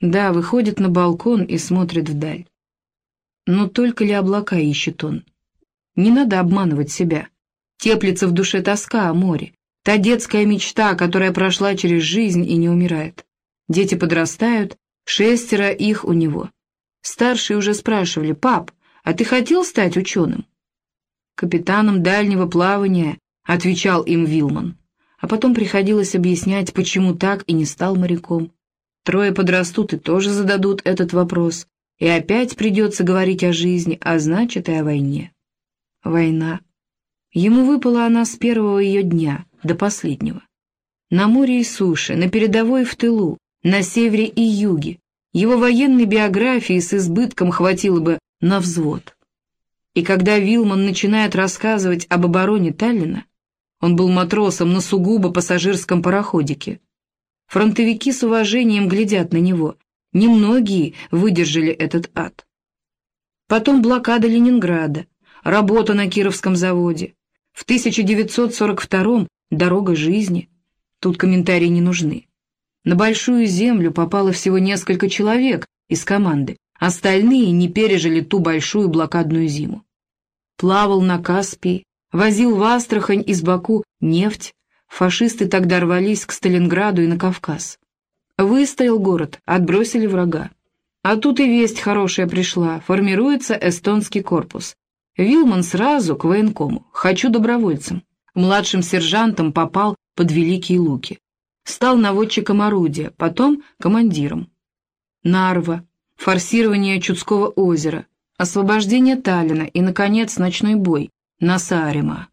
Да, выходит на балкон и смотрит вдаль. Но только ли облака ищет он? Не надо обманывать себя. Теплится в душе тоска о море. Та детская мечта, которая прошла через жизнь и не умирает. Дети подрастают, шестеро их у него. Старшие уже спрашивали, «Пап, а ты хотел стать ученым?» «Капитаном дальнего плавания», — отвечал им Вилман. А потом приходилось объяснять, почему так и не стал моряком. Трое подрастут и тоже зададут этот вопрос. И опять придется говорить о жизни, а значит и о войне. Война. Ему выпала она с первого ее дня до последнего. На море и суше, на передовой в тылу, на севере и юге. Его военной биографии с избытком хватило бы на взвод. И когда Вилман начинает рассказывать об обороне Таллина, он был матросом на сугубо пассажирском пароходике, Фронтовики с уважением глядят на него. Немногие выдержали этот ад. Потом блокада Ленинграда, работа на Кировском заводе. В 1942-м дорога жизни. Тут комментарии не нужны. На Большую Землю попало всего несколько человек из команды, остальные не пережили ту большую блокадную зиму. Плавал на Каспии, возил в Астрахань из Баку нефть, Фашисты тогда рвались к Сталинграду и на Кавказ. Выстоял город, отбросили врага. А тут и весть хорошая пришла, формируется эстонский корпус. Вилман сразу к военкому, хочу добровольцем. Младшим сержантом попал под Великие Луки. Стал наводчиком орудия, потом командиром. Нарва, форсирование Чудского озера, освобождение Таллина и, наконец, ночной бой на Саарима.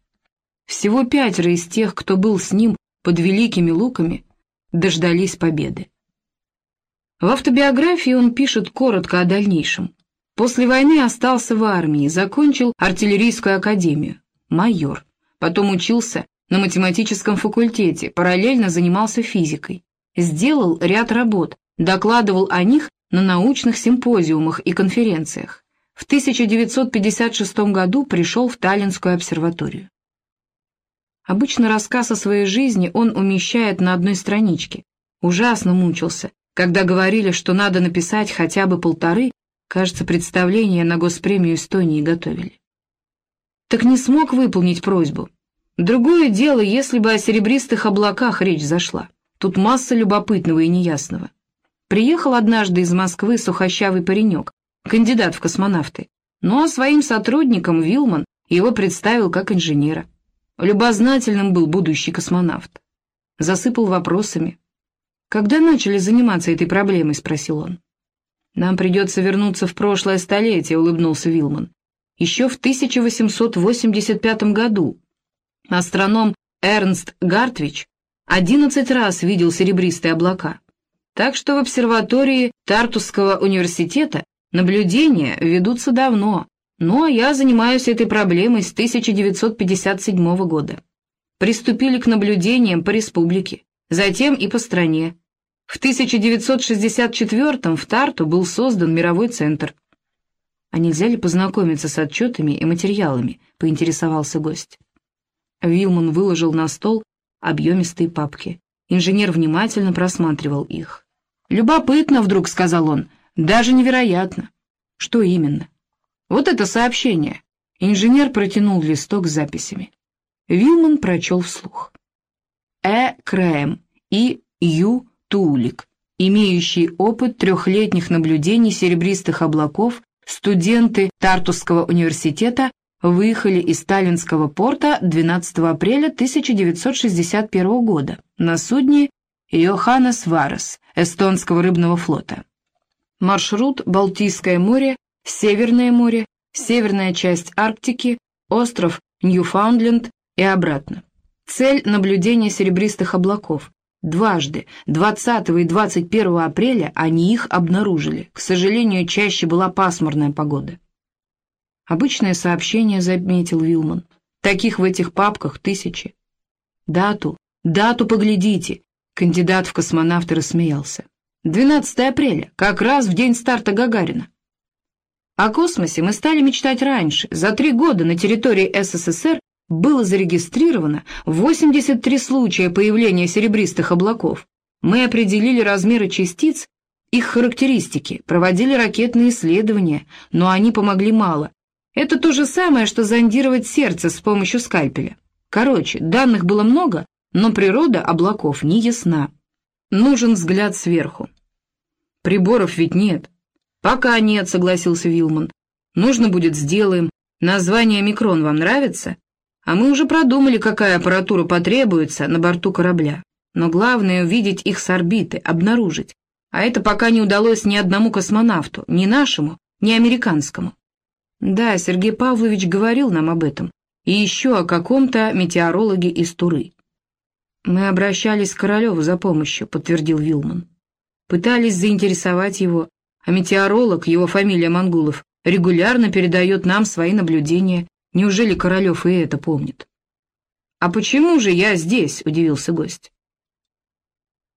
Всего пятеро из тех, кто был с ним под великими луками, дождались победы. В автобиографии он пишет коротко о дальнейшем. После войны остался в армии, закончил артиллерийскую академию, майор. Потом учился на математическом факультете, параллельно занимался физикой. Сделал ряд работ, докладывал о них на научных симпозиумах и конференциях. В 1956 году пришел в Таллинскую обсерваторию. Обычно рассказ о своей жизни он умещает на одной страничке. Ужасно мучился, когда говорили, что надо написать хотя бы полторы, кажется, представление на госпремию Эстонии готовили. Так не смог выполнить просьбу. Другое дело, если бы о серебристых облаках речь зашла. Тут масса любопытного и неясного. Приехал однажды из Москвы сухощавый паренек, кандидат в космонавты, ну а своим сотрудникам Вилман его представил как инженера. Любознательным был будущий космонавт. Засыпал вопросами. «Когда начали заниматься этой проблемой?» — спросил он. «Нам придется вернуться в прошлое столетие», — улыбнулся Вилман. «Еще в 1885 году астроном Эрнст Гартвич одиннадцать раз видел серебристые облака. Так что в обсерватории Тартусского университета наблюдения ведутся давно, ну, а я занимаюсь этой проблемой с 1957 года. Приступили к наблюдениям по республике, затем и по стране. В 1964 в Тарту был создан мировой центр. А нельзя ли познакомиться с отчетами и материалами, поинтересовался гость. Вилман выложил на стол объемистые папки. Инженер внимательно просматривал их. «Любопытно вдруг», — сказал он, — «даже невероятно». «Что именно?» Вот это сообщение. Инженер протянул листок с записями. Вилман прочел вслух. Э. Крэм и Ю. Тулик, имеющие опыт трехлетних наблюдений серебристых облаков, студенты Тартусского университета выехали из Сталинского порта 12 апреля 1961 года на судне Йоханнес Варес эстонского рыбного флота. Маршрут Балтийское море Северное море, северная часть Арктики, остров Ньюфаундленд и обратно. Цель наблюдения серебристых облаков. Дважды, 20 и 21 апреля, они их обнаружили. К сожалению, чаще была пасмурная погода. Обычное сообщение, заметил Вилман. Таких в этих папках тысячи. Дату, дату поглядите. Кандидат в космонавты рассмеялся. 12 апреля, как раз в день старта Гагарина. О космосе мы стали мечтать раньше. За три года на территории СССР было зарегистрировано 83 случая появления серебристых облаков. Мы определили размеры частиц их характеристики, проводили ракетные исследования, но они помогли мало. Это то же самое, что зондировать сердце с помощью скальпеля. Короче, данных было много, но природа облаков не ясна. Нужен взгляд сверху. Приборов ведь нет. Пока нет, согласился Вилман. Нужно будет, сделаем. Название «Микрон» вам нравится? А мы уже продумали, какая аппаратура потребуется на борту корабля. Но главное — увидеть их с орбиты, обнаружить. А это пока не удалось ни одному космонавту, ни нашему, ни американскому. Да, Сергей Павлович говорил нам об этом. И еще о каком-то метеорологе из Туры. Мы обращались к Королеву за помощью, подтвердил Вилман. Пытались заинтересовать его, а метеоролог, его фамилия Мангулов, регулярно передает нам свои наблюдения. Неужели Королев и это помнит? «А почему же я здесь?» — удивился гость.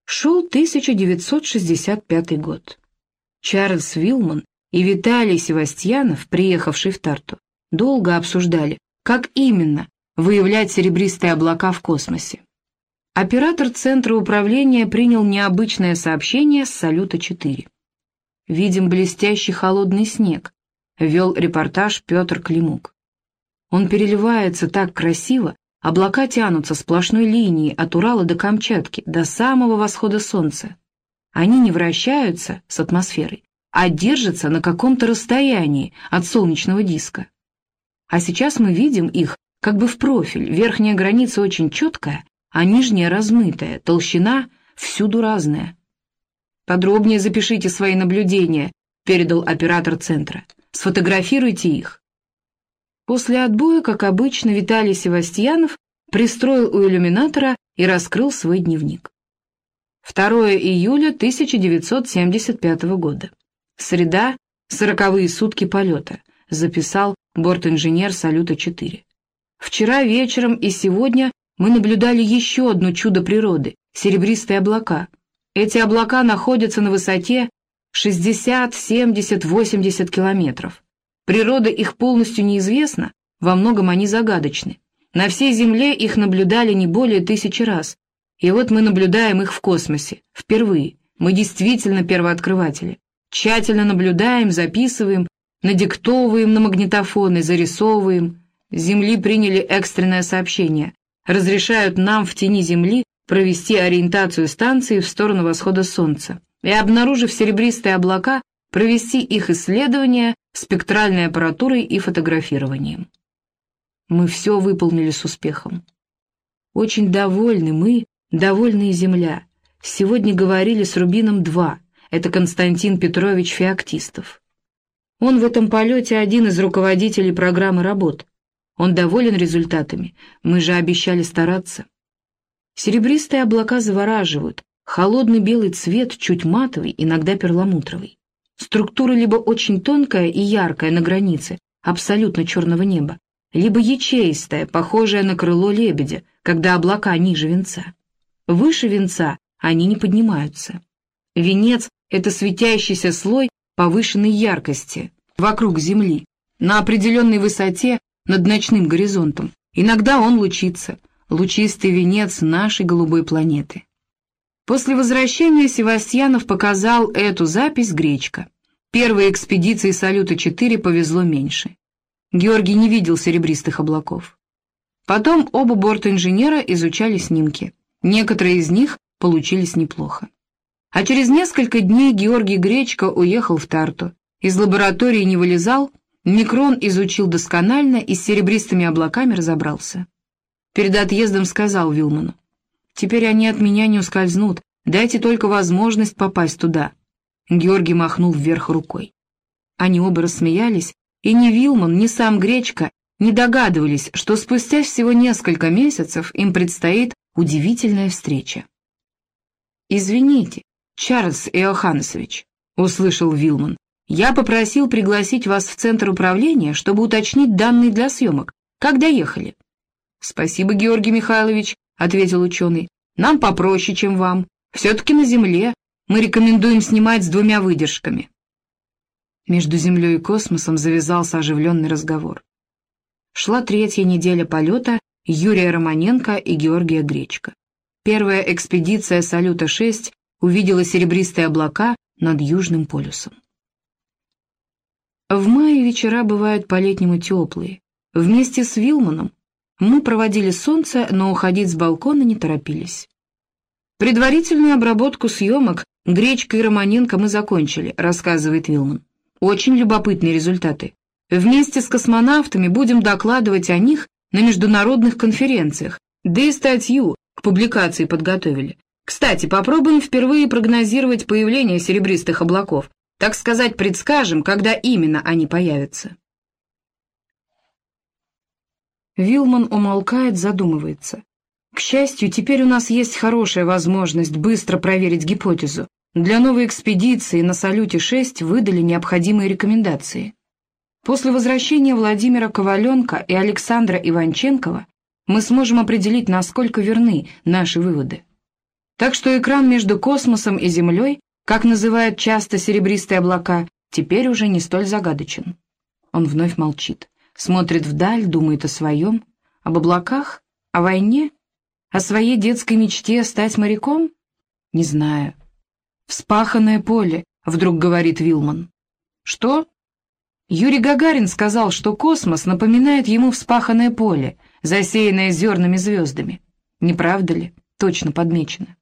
Шел 1965 год. Чарльз Вилман и Виталий Севастьянов, приехавший в Тарту, долго обсуждали, как именно выявлять серебристые облака в космосе. Оператор Центра управления принял необычное сообщение с Салюта-4. «Видим блестящий холодный снег», — вел репортаж Петр Климук. Он переливается так красиво, облака тянутся сплошной линией от Урала до Камчатки, до самого восхода солнца. Они не вращаются с атмосферой, а держатся на каком-то расстоянии от солнечного диска. А сейчас мы видим их как бы в профиль, верхняя граница очень четкая, а нижняя размытая, толщина всюду разная. «Подробнее запишите свои наблюдения», — передал оператор центра. «Сфотографируйте их». После отбоя, как обычно, Виталий Севастьянов пристроил у иллюминатора и раскрыл свой дневник. 2 июля 1975 года. Среда, сороковые сутки полета, записал бортинженер «Салюта-4». Вчера вечером и сегодня мы наблюдали еще одно чудо природы — серебристые облака. Эти облака находятся на высоте 60, 70, 80 километров. Природа их полностью неизвестна, во многом они загадочны. На всей Земле их наблюдали не более тысячи раз. И вот мы наблюдаем их в космосе. Впервые. Мы действительно первооткрыватели. Тщательно наблюдаем, записываем, надиктовываем на магнитофоны, зарисовываем. С Земли приняли экстренное сообщение. Разрешают нам в тени Земли провести ориентацию станции в сторону восхода Солнца. И, обнаружив серебристые облака, провести их исследования спектральной аппаратурой и фотографированием. Мы все выполнили с успехом. Очень довольны мы, довольны и Земля. Сегодня говорили с Рубином-2, это Константин Петрович Феоктистов. Он в этом полете один из руководителей программы работ. Он доволен результатами, мы же обещали стараться. Серебристые облака завораживают, холодный белый цвет, чуть матовый, иногда перламутровый. Структура либо очень тонкая и яркая на границе, абсолютно черного неба, либо ячеистая, похожая на крыло лебедя, когда облака ниже венца. Выше венца они не поднимаются. Венец — это светящийся слой повышенной яркости вокруг Земли, на определенной высоте над ночным горизонтом. Иногда он лучится, лучистый венец нашей голубой планеты. После возвращения Севастьянов показал эту запись Гречка. Первой экспедиции «Салюта-4» повезло меньше. Георгий не видел серебристых облаков. Потом оба борта-инженера изучали снимки. Некоторые из них получились неплохо. А через несколько дней Георгий Гречко уехал в Тарту. Из лаборатории не вылезал, микрон изучил досконально и с серебристыми облаками разобрался. Перед отъездом сказал Вилману. Теперь они от меня не ускользнут. Дайте только возможность попасть туда. Георгий махнул вверх рукой. Они оба рассмеялись, и ни Вилман, ни сам Гречка не догадывались, что спустя всего несколько месяцев им предстоит удивительная встреча. «Извините, Чарльз Иоханнесович», — услышал Вилман, — «я попросил пригласить вас в Центр управления, чтобы уточнить данные для съемок. Как доехали?» «Спасибо, Георгий Михайлович», — ответил ученый. «Нам попроще, чем вам. Все-таки на Земле. Мы рекомендуем снимать с двумя выдержками». Между Землей и космосом завязался оживленный разговор. Шла третья неделя полета Юрия Романенко и Георгия Гречка. Первая экспедиция «Салюта-6» увидела серебристые облака над Южным полюсом. В мае вечера бывают по-летнему теплые. Вместе с Вилманом мы проводили солнце, но уходить с балкона не торопились. Предварительную обработку съемок Гречка и Романенко мы закончили, рассказывает Вилман. Очень любопытные результаты. Вместе с космонавтами будем докладывать о них на международных конференциях, да и статью к публикации подготовили. Кстати, попробуем впервые прогнозировать появление серебристых облаков. Так сказать, предскажем, когда именно они появятся. Вилман умолкает, задумывается. К счастью, теперь у нас есть хорошая возможность быстро проверить гипотезу. Для новой экспедиции на «Салюте-6» выдали необходимые рекомендации. После возвращения Владимира Коваленко и Александра Иванченкова мы сможем определить, насколько верны наши выводы. Так что экран между космосом и Землей, как называют часто серебристые облака, теперь уже не столь загадочен. Он вновь молчит, смотрит вдаль, думает о своем, об облаках, о войне, о своей детской мечте стать моряком? Не знаю. «Вспаханное поле», — вдруг говорит Вилман. «Что?» Юрий Гагарин сказал, что космос напоминает ему вспаханное поле, засеянное зернами звездами. Не правда ли? Точно подмечено.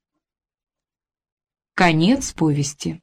Конец повести.